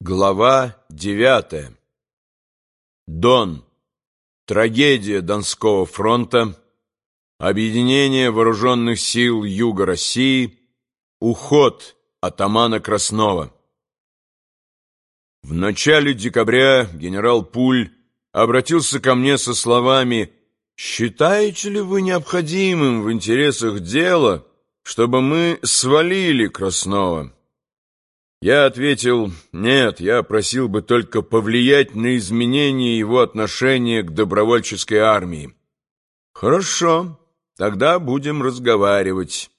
Глава девятая. Дон. Трагедия Донского фронта. Объединение вооруженных сил Юга России. Уход атамана Краснова. В начале декабря генерал Пуль обратился ко мне со словами «Считаете ли вы необходимым в интересах дела, чтобы мы свалили Краснова?» Я ответил, нет, я просил бы только повлиять на изменение его отношения к добровольческой армии. Хорошо, тогда будем разговаривать.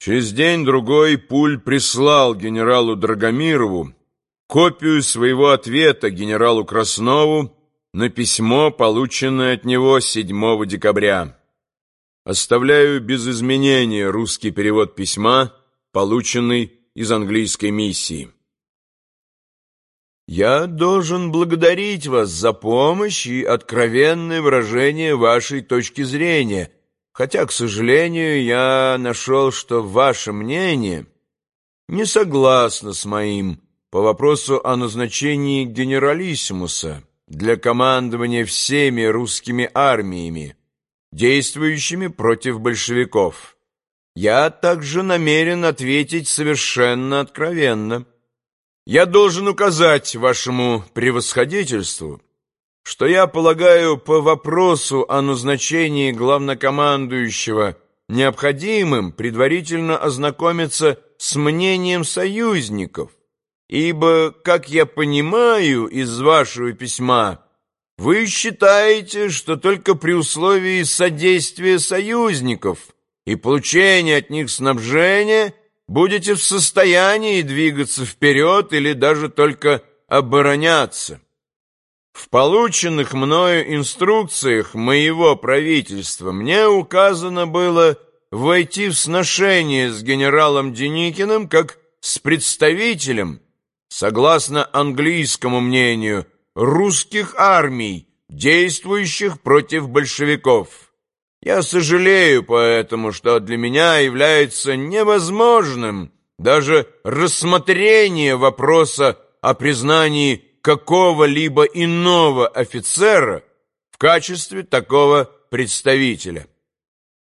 Через день-другой Пуль прислал генералу Драгомирову копию своего ответа генералу Краснову на письмо, полученное от него 7 декабря. Оставляю без изменения русский перевод письма, полученный из английской миссии. «Я должен благодарить вас за помощь и откровенное выражение вашей точки зрения, хотя, к сожалению, я нашел, что ваше мнение не согласно с моим по вопросу о назначении генералиссимуса для командования всеми русскими армиями, действующими против большевиков». Я также намерен ответить совершенно откровенно. Я должен указать вашему превосходительству, что я полагаю по вопросу о назначении главнокомандующего необходимым предварительно ознакомиться с мнением союзников, ибо, как я понимаю из вашего письма, вы считаете, что только при условии содействия союзников – и получения от них снабжения будете в состоянии двигаться вперед или даже только обороняться. В полученных мною инструкциях моего правительства мне указано было войти в сношение с генералом Деникиным как с представителем, согласно английскому мнению, русских армий, действующих против большевиков. Я сожалею поэтому, что для меня является невозможным даже рассмотрение вопроса о признании какого-либо иного офицера в качестве такого представителя.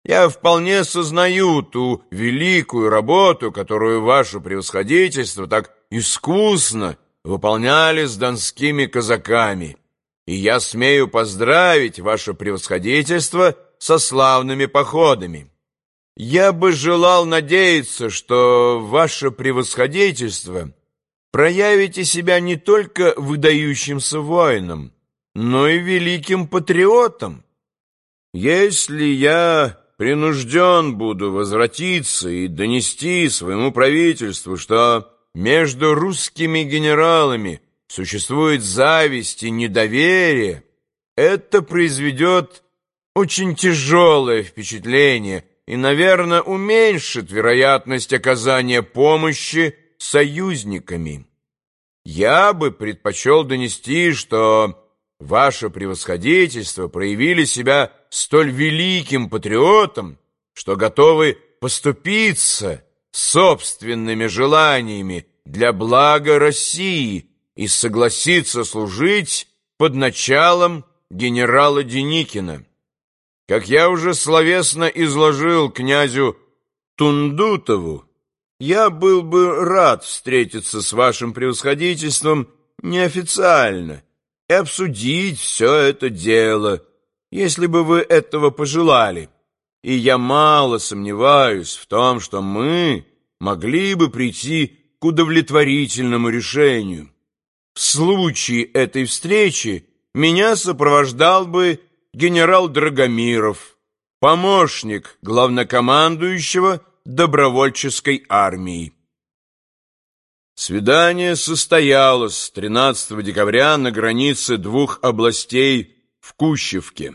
Я вполне сознаю ту великую работу, которую ваше превосходительство так искусно выполняли с донскими казаками, и я смею поздравить ваше превосходительство со славными походами. Я бы желал надеяться, что ваше превосходительство проявите себя не только выдающимся воином, но и великим патриотом. Если я принужден буду возвратиться и донести своему правительству, что между русскими генералами существует зависть и недоверие, это произведет очень тяжелое впечатление и, наверное, уменьшит вероятность оказания помощи союзниками. Я бы предпочел донести, что ваше превосходительство проявили себя столь великим патриотом, что готовы поступиться собственными желаниями для блага России и согласиться служить под началом генерала Деникина. Как я уже словесно изложил князю Тундутову, я был бы рад встретиться с вашим превосходительством неофициально и обсудить все это дело, если бы вы этого пожелали. И я мало сомневаюсь в том, что мы могли бы прийти к удовлетворительному решению. В случае этой встречи меня сопровождал бы генерал Драгомиров, помощник главнокомандующего добровольческой армии. Свидание состоялось 13 декабря на границе двух областей в Кущевке.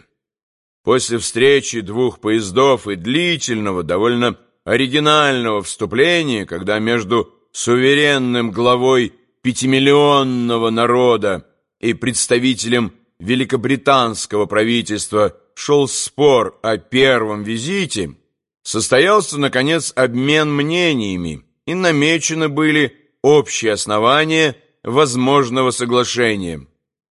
После встречи двух поездов и длительного, довольно оригинального вступления, когда между суверенным главой пятимиллионного народа и представителем великобританского правительства шел спор о первом визите, состоялся, наконец, обмен мнениями и намечены были общие основания возможного соглашения.